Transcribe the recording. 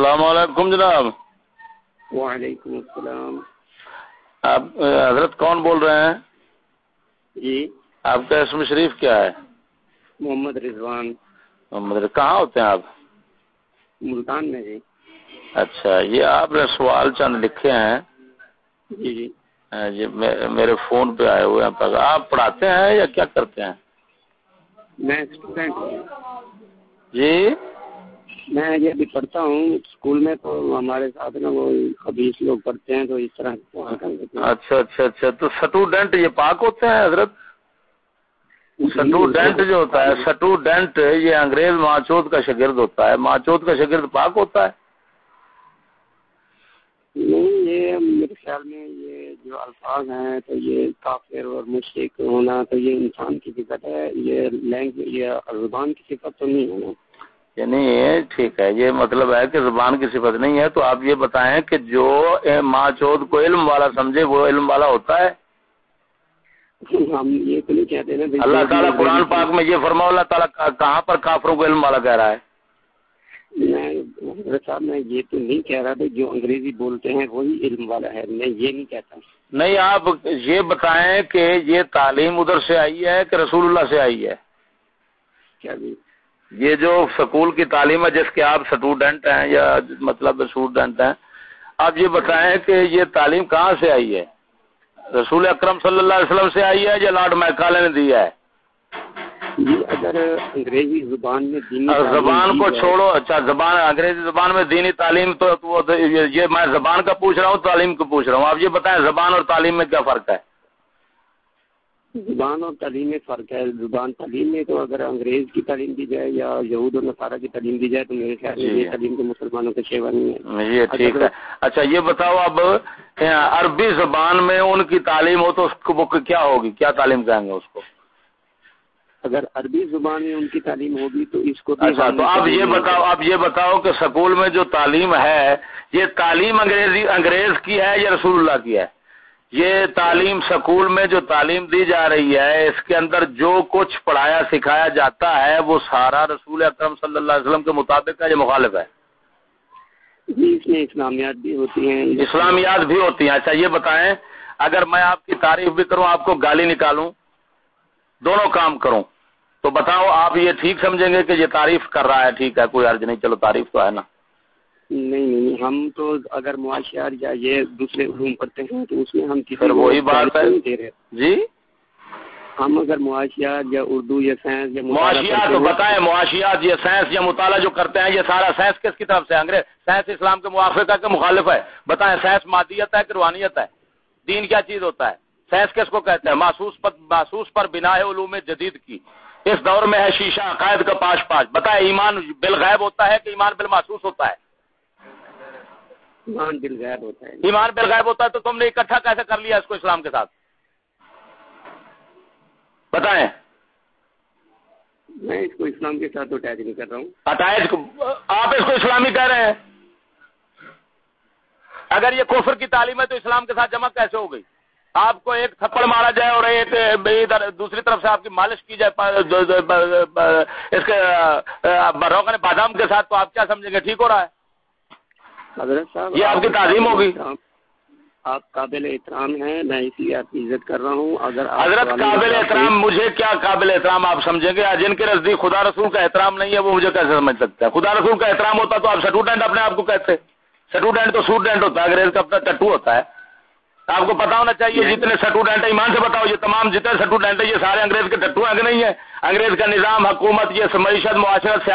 السلام علیکم جناب۔ وعلیکم السلام۔ آپ حضرت کون بول رہے ہیں؟ جی۔ آپ کا اسم شریف کیا ہے؟ محمد رضوان۔ محمد کہاں ہوتے ہیں آپ؟ ملتان میں جی۔ اچھا یہ آپ نے سوال چند لکھے ہیں۔ جی جی۔ جی میرے فون پہ آئے ہوئے ہیں۔ آپ پڑھاتے ہیں یا کیا کرتے ہیں؟ میں اسٹوڈینٹ ہوں۔ جی۔ میں یہ ابھی پڑھتا ہوں اسکول میں تو ہمارے ساتھ نا وہ خبیص لوگ پڑھتے ہیں تو اس طرح اچھا اچھا اچھا تو اسٹوڈینٹ یہ پاک ہوتے ہیں حضرت؟ اسٹوڈینٹ جو ہوتا ہے اسٹوڈینٹ یہ انگریز ماچود کا شگرد ہوتا ہے ماچود کا شگرد پاک ہوتا ہے؟ نہیں یہ میرے خیال میں یہ جو الفاظ ہیں تو یہ کافر اور مشرق ہونا تو یہ انسان کی صفت ہے یہ لینگویج یہ زبان کی صفت تو نہیں ہے نا یعنی ٹھیک ہے یہ مطلب ہے کہ زبان کی صفت نہیں ہے تو آپ یہ بتائیں کہ جو ماں چود کو علم والا سمجھے وہ علم والا ہوتا ہے؟ ہم یہ تو نہیں کہتے نا اللہ تعالیٰ قرآن پاک میں یہ فرما اللہ تعالیٰ کہاں پر کافروں کو علم والا کہہ رہا ہے؟ میں صاحب میں یہ تو نہیں کہہ رہا تھا جو انگریزی بولتے ہیں وہی علم والا ہے میں یہ نہیں کہتا۔ نہیں آپ یہ بتائیں کہ یہ تعلیم ادھر سے آئی ہے کہ رسول اللہ سے آئی ہے؟ کیا جی؟ یہ جو سکول کی تعلیم ہے جس کے آپ اسٹوڈینٹ ہیں یا مطلب اسٹوڈینٹ ہیں آپ یہ بتائیں کہ یہ تعلیم کہاں سے آئی ہے؟ رسول اکرم صلی اللہ علیہ وسلم سے آئی ہے یا لارڈ میکالے نے دیا ہے؟ جی اگر انگریزی زبان میں دینی زبان کو چھوڑو اچھا زبان انگریزی زبان میں دینی تعلیم تو یہ میں زبان کا پوچھ رہا ہوں تعلیم کو پوچھ رہا ہوں۔ آپ یہ بتائیں زبان اور تعلیم میں کیا فرق ہے؟ زبان اور تعلیم میں فرق ہے۔ زبان تعلیم میں تو اگر انگریز کی تعلیم دی جائے یا یہود اور نصارہ کی تعلیم دی جائے تو میرے خیال میں یہ تعلیم تو مسلمانوں کے شیوا نہیں ہے۔ یہ ٹھیک ہے۔ اچھا یہ بتاؤ اب عربی زبان میں ان کی تعلیم ہو تو اس کو کیا ہوگی؟ کیا تعلیم کہیں گے اس کو؟ اگر عربی زبان میں ان کی تعلیم ہوگی تو اس کو اچھا تو اب یہ بتاؤ اب یہ بتاؤ کہ سکول میں جو تعلیم ہے یہ تعلیم انگریزی انگریز کی ہے یا رسول اللہ کی ہے؟ یہ تعلیم سکول میں جو تعلیم دی جا رہی ہے اس کے اندر جو کچھ پڑھایا سکھایا جاتا ہے وہ سارا رسول اکرم صلی اللہ علیہ وسلم کے مطابق ہے یا مخالف ہے؟ جی اس میں اسلامیات بھی ہوتی ہیں۔ اسلامیات بھی ہوتی ہیں۔ اچھا یہ بتائیں اگر میں آپ کی تعریف بھی کروں آپ کو گالی نکالوں دونوں کام کروں تو بتاؤ آپ یہ ٹھیک سمجھیں گے کہ یہ تعریف کر رہا ہے ٹھیک ہے کوئی عرض نہیں چلو تعریف تو ہے نا۔ نہیں نہیں ہم تو اگر معاشیات یا یہ دوسرے علوم پڑھتے ہیں تو اس میں ہم کسی وہی بات ہے۔ جی؟ ہم اگر معاشیات یا اردو یا سائنس یا معاشیات بتائیں معاشیات یا سائنس یا مطالعہ جو کرتے ہیں یہ سارا سائنس کس کی طرف سے؟ انگریز سائنس اسلام کے موافقہ کے مخالف ہے۔ بتائیں سائنس مادیت ہے کہ روحانیت ہے؟ دین کیا چیز ہوتا ہے؟ سائنس کس کو کہتے ہیں؟ محسوس پر محسوس پر بنا ہے علوم جدید کی۔ اس دور میں ہے شیشہ عقائد کا پاش پاش۔ بتائے ایمان بالغیب ہوتا ہے کہ ایمان بالمحسوس ہوتا ہے؟ ایمان بالغیب ہوتا ہے۔ ایمان بالغیب ہوتا ہے تو تم نے اکٹھا کیسے کر لیا اس کو اسلام کے ساتھ؟ بتائیں۔ میں اس کو اسلام کے ساتھ اٹیچ نہیں کر رہا ہوں۔ اٹیچ آپ اس کو اسلامی کہہ رہے ہیں۔ اگر یہ کوفر کی تعلیم ہے تو اسلام کے ساتھ جمع کیسے ہو گئی؟ آپ کو ایک تھپڑ مارا جائے اور ایک ادھر دوسری طرف سے آپ کی مالش کی جائے۔ اس کے روغن بادام کے ساتھ تو آپ کیا سمجھیں گے؟ ٹھیک ہو رہا ہے۔ حضرت صاحب یہ آپ کی تعلیم ہوگی؟ آپ قابل احترام ہیں میں اسی لیے آپ کی عزت کر رہا ہوں۔ اگر حضرت قابل احترام مجھے کیا قابل احترام آپ سمجھیں گے؟ جن کے نزدیک خدا رسول کا احترام نہیں ہے وہ مجھے کیسے سمجھ سکتا ہے خدا رسول کا احترام ہوتا تو آپ اسٹوڈنٹ اپنے آپ کو کہتے۔ اسٹوڈنٹ تو اسٹوڈنٹ ہوتا ہے انگریز کا اپنا ٹٹو ہوتا ہے۔ آپ کو پتا ہونا چاہیے جتنے اسٹوڈنٹ ہیں ایمان سے بتاؤ یہ تمام جتنے اسٹوڈنٹ ہیں یہ سارے انگریز کے ٹٹو ہیں کہ نہیں ہے انگریز کا نظام حکومت یہ معیشت معاشرت سیاست